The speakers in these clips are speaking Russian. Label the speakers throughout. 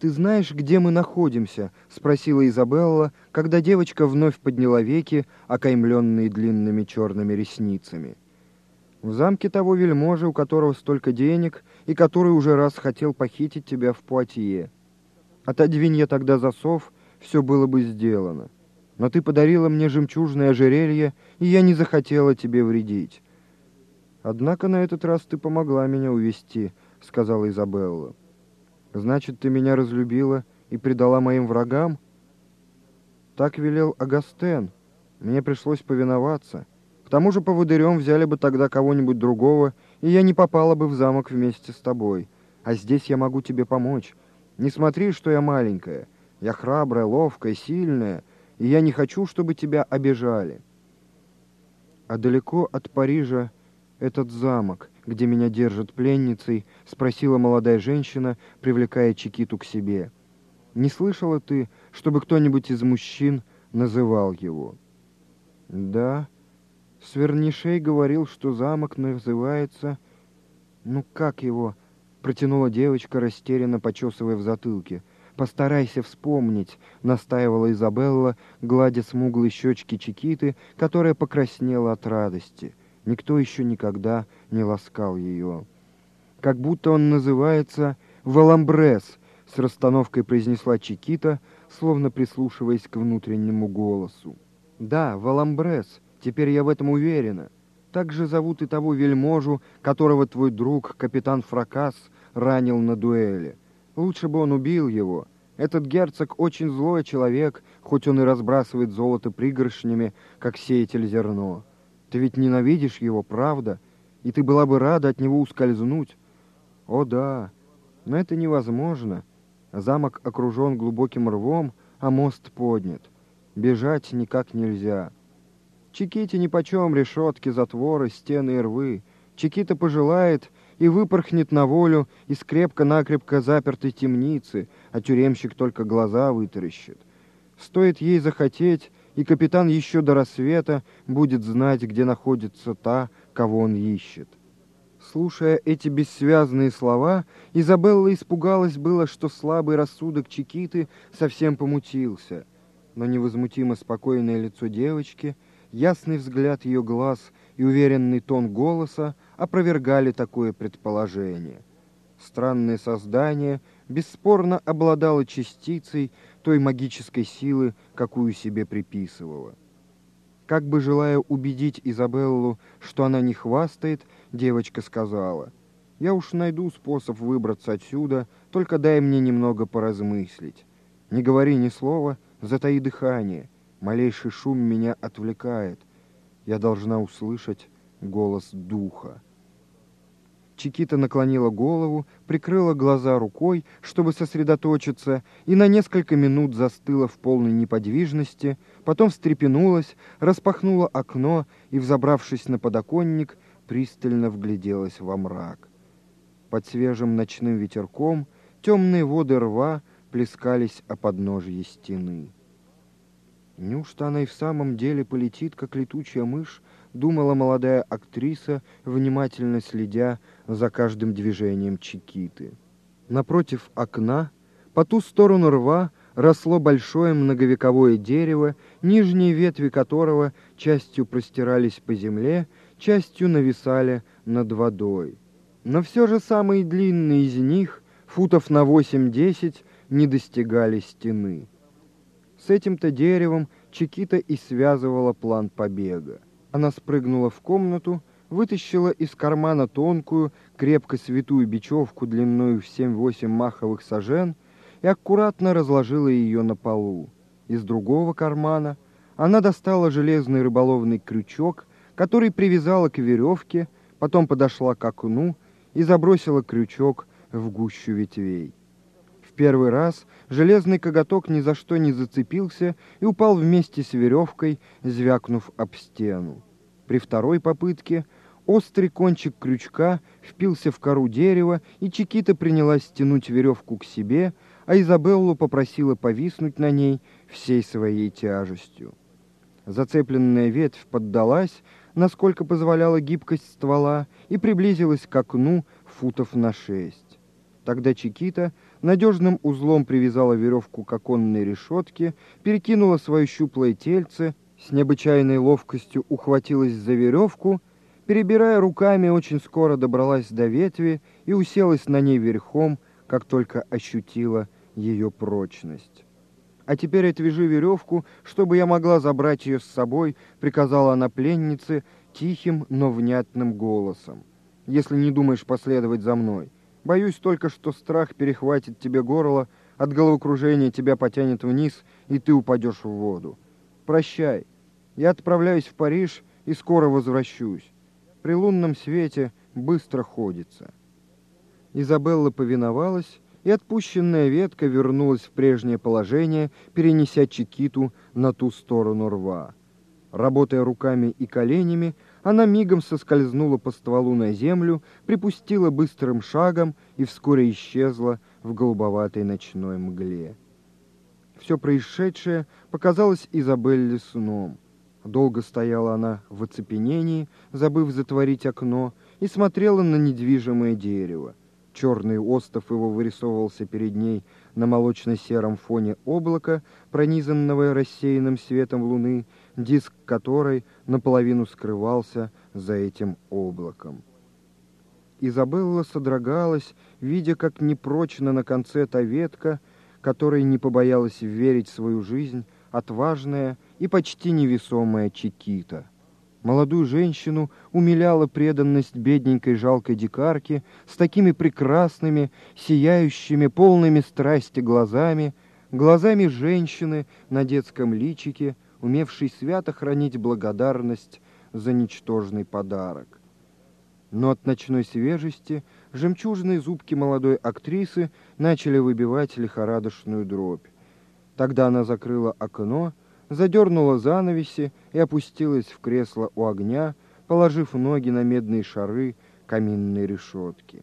Speaker 1: «Ты знаешь, где мы находимся?» — спросила Изабелла, когда девочка вновь подняла веки, окаймленные длинными черными ресницами. «В замке того вельможи, у которого столько денег, и который уже раз хотел похитить тебя в Пуатье. Отодвинь я тогда засов, все было бы сделано. Но ты подарила мне жемчужное ожерелье, и я не захотела тебе вредить. Однако на этот раз ты помогла меня увести», — сказала Изабелла. Значит, ты меня разлюбила и предала моим врагам? Так велел Агастен. Мне пришлось повиноваться. К тому же поводырем взяли бы тогда кого-нибудь другого, и я не попала бы в замок вместе с тобой. А здесь я могу тебе помочь. Не смотри, что я маленькая. Я храбрая, ловкая, сильная, и я не хочу, чтобы тебя обижали. А далеко от Парижа этот замок, где меня держат пленницей?» — спросила молодая женщина, привлекая Чикиту к себе. «Не слышала ты, чтобы кто-нибудь из мужчин называл его?» «Да, Свернишей говорил, что замок называется...» «Ну как его?» — протянула девочка, растерянно почесывая в затылке. «Постарайся вспомнить», — настаивала Изабелла, гладя смуглые щечки Чикиты, которая покраснела от радости. Никто еще никогда не ласкал ее. Как будто он называется «Валамбрес», с расстановкой произнесла Чикита, словно прислушиваясь к внутреннему голосу. «Да, Валамбрес, теперь я в этом уверена. Так же зовут и того вельможу, которого твой друг, капитан Фракас, ранил на дуэли. Лучше бы он убил его. Этот герцог очень злой человек, хоть он и разбрасывает золото пригоршнями, как сеятель зерно. Ты ведь ненавидишь его, правда? И ты была бы рада от него ускользнуть. О да, но это невозможно. Замок окружен глубоким рвом, а мост поднят. Бежать никак нельзя. Чиките нипочем решетки, затворы, стены и рвы. Чикита пожелает и выпорхнет на волю из крепко-накрепко запертой темницы, а тюремщик только глаза вытаращит. Стоит ей захотеть, и капитан еще до рассвета будет знать, где находится та, кого он ищет. Слушая эти бессвязные слова, Изабелла испугалась было, что слабый рассудок Чикиты совсем помутился, но невозмутимо спокойное лицо девочки, ясный взгляд ее глаз и уверенный тон голоса опровергали такое предположение. Странное создание бесспорно обладало частицей, той магической силы, какую себе приписывала. Как бы желая убедить Изабеллу, что она не хвастает, девочка сказала, «Я уж найду способ выбраться отсюда, только дай мне немного поразмыслить. Не говори ни слова, затаи дыхание, малейший шум меня отвлекает. Я должна услышать голос духа». Чикита наклонила голову, прикрыла глаза рукой, чтобы сосредоточиться, и на несколько минут застыла в полной неподвижности, потом встрепенулась, распахнула окно и, взобравшись на подоконник, пристально вгляделась во мрак. Под свежим ночным ветерком темные воды рва плескались о подножье стены. Неужто она и в самом деле полетит, как летучая мышь, думала молодая актриса, внимательно следя за каждым движением Чикиты. Напротив окна, по ту сторону рва, росло большое многовековое дерево, нижние ветви которого частью простирались по земле, частью нависали над водой. Но все же самые длинные из них, футов на восемь-десять, не достигали стены. С этим-то деревом Чикита и связывала план побега. Она спрыгнула в комнату, вытащила из кармана тонкую, крепко святую бечевку длиной в семь-восемь маховых сажен и аккуратно разложила ее на полу. Из другого кармана она достала железный рыболовный крючок, который привязала к веревке, потом подошла к окну и забросила крючок в гущу ветвей. Первый раз железный коготок ни за что не зацепился и упал вместе с веревкой, звякнув об стену. При второй попытке острый кончик крючка впился в кору дерева, и Чикита принялась тянуть веревку к себе, а Изабеллу попросила повиснуть на ней всей своей тяжестью. Зацепленная ветвь поддалась, насколько позволяла гибкость ствола, и приблизилась к окну футов на шесть. Тогда Чикита надежным узлом привязала веревку к оконной решетке, перекинула свое щуплое тельце, с необычайной ловкостью ухватилась за веревку, перебирая руками, очень скоро добралась до ветви и уселась на ней верхом, как только ощутила ее прочность. «А теперь отвяжи веревку, чтобы я могла забрать ее с собой», — приказала она пленнице тихим, но внятным голосом. «Если не думаешь последовать за мной. Боюсь только, что страх перехватит тебе горло, от головокружения тебя потянет вниз, и ты упадешь в воду. Прощай. Я отправляюсь в Париж и скоро возвращусь. При лунном свете быстро ходится». Изабелла повиновалась, и отпущенная ветка вернулась в прежнее положение, перенеся Чикиту на ту сторону рва. Работая руками и коленями, она мигом соскользнула по стволу на землю, припустила быстрым шагом и вскоре исчезла в голубоватой ночной мгле. Все происшедшее показалось Изабелле сном. Долго стояла она в оцепенении, забыв затворить окно, и смотрела на недвижимое дерево. Черный остов его вырисовывался перед ней на молочно-сером фоне облака, пронизанного рассеянным светом луны, диск которой наполовину скрывался за этим облаком. Изабелла содрогалась, видя, как непрочно на конце та ветка, которой не побоялась верить свою жизнь отважная и почти невесомая Чикита. Молодую женщину умиляла преданность бедненькой жалкой дикарки с такими прекрасными, сияющими, полными страсти глазами, глазами женщины на детском личике, умевшей свято хранить благодарность за ничтожный подарок. Но от ночной свежести жемчужные зубки молодой актрисы начали выбивать лихорадочную дробь. Тогда она закрыла окно задернула занавеси и опустилась в кресло у огня, положив ноги на медные шары каминной решетки.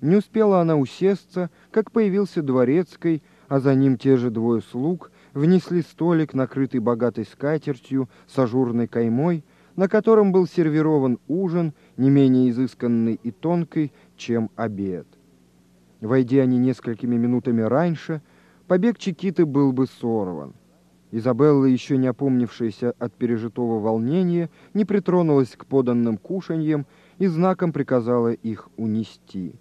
Speaker 1: Не успела она усесться, как появился дворецкий, а за ним те же двое слуг внесли столик, накрытый богатой скатертью с ажурной каймой, на котором был сервирован ужин, не менее изысканный и тонкий, чем обед. Войдя они несколькими минутами раньше, побег Чикиты был бы сорван. Изабелла, еще не опомнившаяся от пережитого волнения, не притронулась к поданным кушаньям и знаком приказала их унести.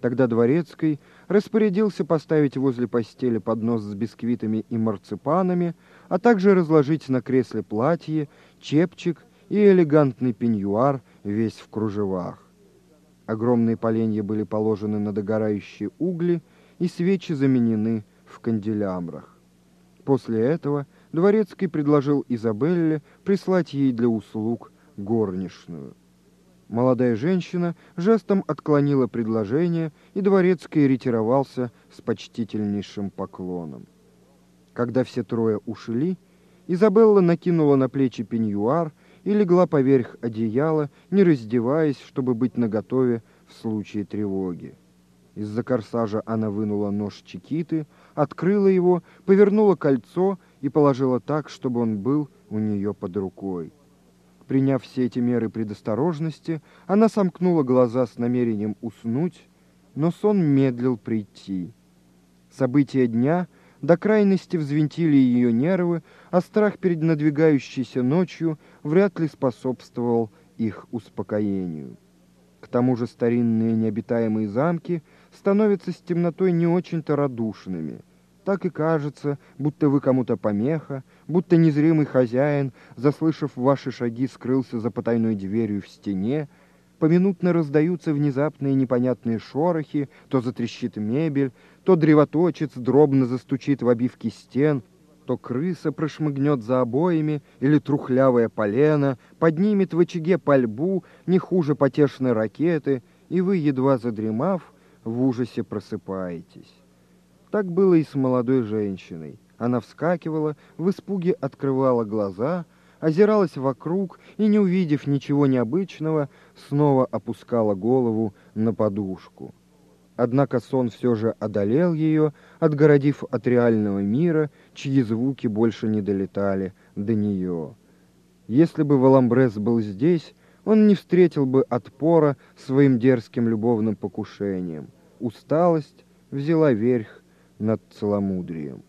Speaker 1: Тогда Дворецкий распорядился поставить возле постели поднос с бисквитами и марципанами, а также разложить на кресле платье, чепчик и элегантный пеньюар, весь в кружевах. Огромные поленья были положены на догорающие угли, и свечи заменены в канделябрах. После этого Дворецкий предложил Изабелле прислать ей для услуг горничную. Молодая женщина жестом отклонила предложение, и Дворецкий ретировался с почтительнейшим поклоном. Когда все трое ушли, Изабелла накинула на плечи пеньюар и легла поверх одеяла, не раздеваясь, чтобы быть наготове в случае тревоги. Из-за корсажа она вынула нож Чикиты, открыла его, повернула кольцо и положила так, чтобы он был у нее под рукой. Приняв все эти меры предосторожности, она сомкнула глаза с намерением уснуть, но сон медлил прийти. События дня до крайности взвинтили ее нервы, а страх перед надвигающейся ночью вряд ли способствовал их успокоению. К тому же старинные необитаемые замки становятся с темнотой не очень-то радушными. Так и кажется, будто вы кому-то помеха, будто незримый хозяин, заслышав ваши шаги, скрылся за потайной дверью в стене, поминутно раздаются внезапные непонятные шорохи, то затрещит мебель, то древоточец дробно застучит в обивке стен — то крыса прошмыгнет за обоями, или трухлявая полена поднимет в очаге пальбу не хуже потешной ракеты, и вы, едва задремав, в ужасе просыпаетесь. Так было и с молодой женщиной. Она вскакивала, в испуге открывала глаза, озиралась вокруг и, не увидев ничего необычного, снова опускала голову на подушку. Однако сон все же одолел ее, отгородив от реального мира, чьи звуки больше не долетали до нее. Если бы Валамбрес был здесь, он не встретил бы отпора своим дерзким любовным покушением. Усталость, взяла верх над целомудрием.